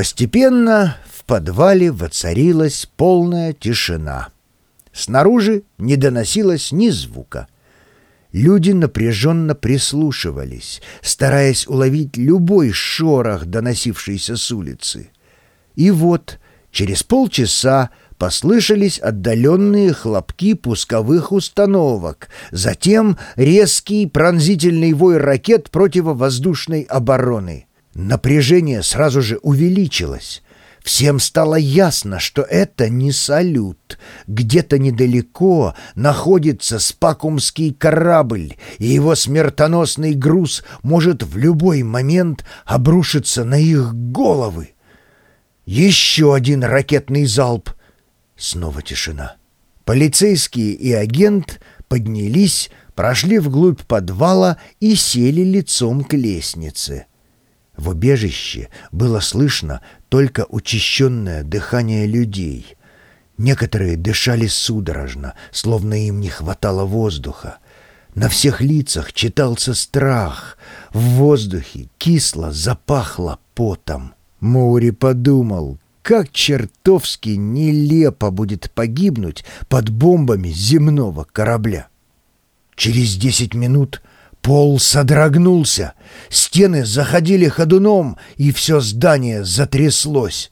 Постепенно в подвале воцарилась полная тишина. Снаружи не доносилось ни звука. Люди напряженно прислушивались, стараясь уловить любой шорох, доносившийся с улицы. И вот через полчаса послышались отдаленные хлопки пусковых установок, затем резкий пронзительный вой ракет противовоздушной обороны. Напряжение сразу же увеличилось. Всем стало ясно, что это не салют. Где-то недалеко находится спакумский корабль, и его смертоносный груз может в любой момент обрушиться на их головы. Еще один ракетный залп. Снова тишина. Полицейские и агент поднялись, прошли вглубь подвала и сели лицом к лестнице. В убежище было слышно только учащенное дыхание людей. Некоторые дышали судорожно, словно им не хватало воздуха. На всех лицах читался страх. В воздухе кисло запахло потом. Моури подумал, как чертовски нелепо будет погибнуть под бомбами земного корабля. Через десять минут Пол содрогнулся, стены заходили ходуном, и все здание затряслось.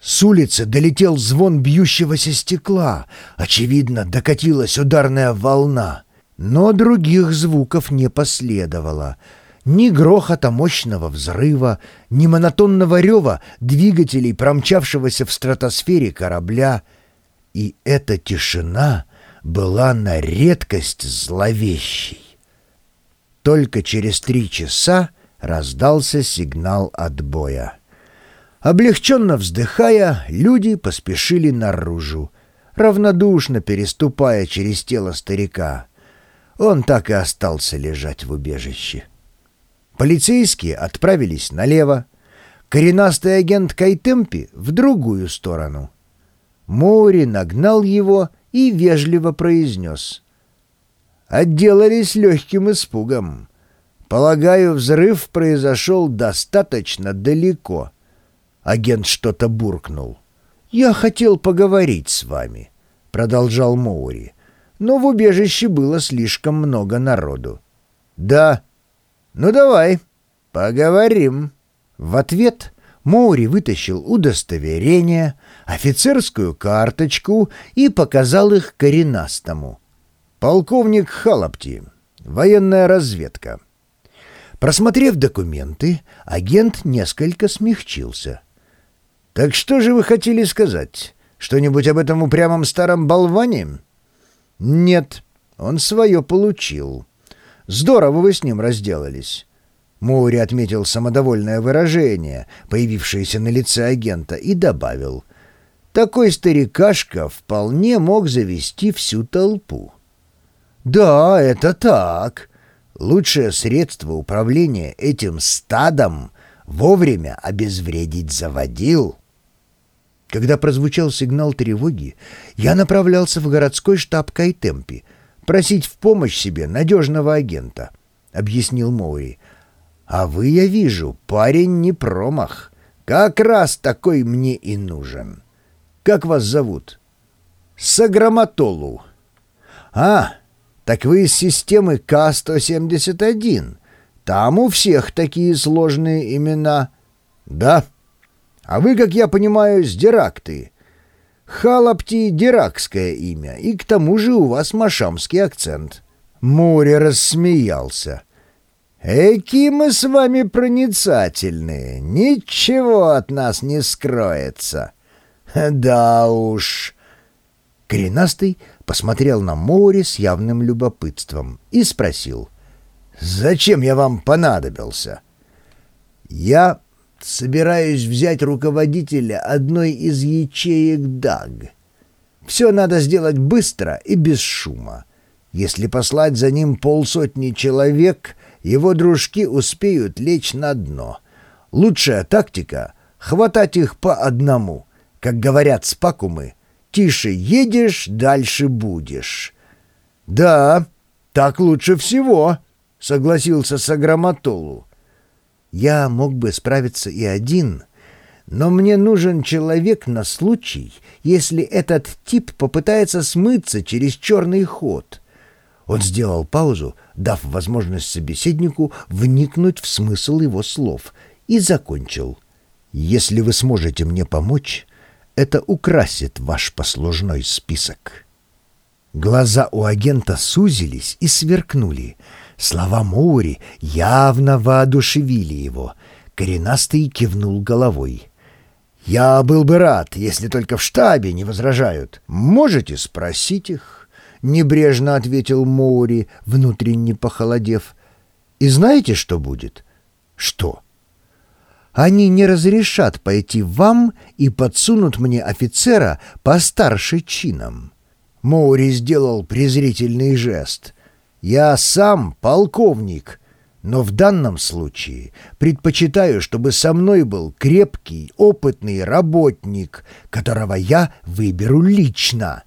С улицы долетел звон бьющегося стекла. Очевидно, докатилась ударная волна. Но других звуков не последовало. Ни грохота мощного взрыва, ни монотонного рева двигателей, промчавшегося в стратосфере корабля. И эта тишина была на редкость зловещей. Только через три часа раздался сигнал отбоя. Облегченно вздыхая, люди поспешили наружу, равнодушно переступая через тело старика. Он так и остался лежать в убежище. Полицейские отправились налево, коренастый агент Кайтемпи в другую сторону. Моури нагнал его и вежливо произнес — отделались легким испугом. Полагаю, взрыв произошел достаточно далеко. Агент что-то буркнул. «Я хотел поговорить с вами», — продолжал Моури. «Но в убежище было слишком много народу». «Да. Ну давай, поговорим». В ответ Моури вытащил удостоверение, офицерскую карточку и показал их коренастому — Полковник Халапти. Военная разведка. Просмотрев документы, агент несколько смягчился. «Так что же вы хотели сказать? Что-нибудь об этом упрямом старом болване?» «Нет, он свое получил. Здорово вы с ним разделались». Моури отметил самодовольное выражение, появившееся на лице агента, и добавил. «Такой старикашка вполне мог завести всю толпу». «Да, это так. Лучшее средство управления этим стадом — вовремя обезвредить заводил». Когда прозвучал сигнал тревоги, я направлялся в городской штаб Кайтемпи просить в помощь себе надежного агента, — объяснил Моури. «А вы, я вижу, парень не промах. Как раз такой мне и нужен. Как вас зовут?» «Саграматолу». «А, так вы из системы К-171. Там у всех такие сложные имена. Да. А вы, как я понимаю, с Диракты. Халапти — диракское имя, и к тому же у вас машамский акцент. Море рассмеялся. «Эки мы с вами проницательные, ничего от нас не скроется». «Да уж». Коренастый посмотрел на море с явным любопытством и спросил, «Зачем я вам понадобился?» «Я собираюсь взять руководителя одной из ячеек ДАГ. Все надо сделать быстро и без шума. Если послать за ним полсотни человек, его дружки успеют лечь на дно. Лучшая тактика — хватать их по одному. Как говорят спакумы — Тише едешь, дальше будешь. Да, так лучше всего, согласился Саграматолу. Я мог бы справиться и один, но мне нужен человек на случай, если этот тип попытается смыться через черный ход». Он сделал паузу, дав возможность собеседнику вникнуть в смысл его слов, и закончил. «Если вы сможете мне помочь, это украсит ваш послужной список». Глаза у агента сузились и сверкнули. Слова Моури явно воодушевили его. Коренастый кивнул головой. «Я был бы рад, если только в штабе не возражают. Можете спросить их?» Небрежно ответил Моури, внутренне похолодев. «И знаете, что будет?» «Что?» «Они не разрешат пойти вам и подсунут мне офицера постарше чином». Моури сделал презрительный жест. «Я сам полковник» но в данном случае предпочитаю, чтобы со мной был крепкий, опытный работник, которого я выберу лично».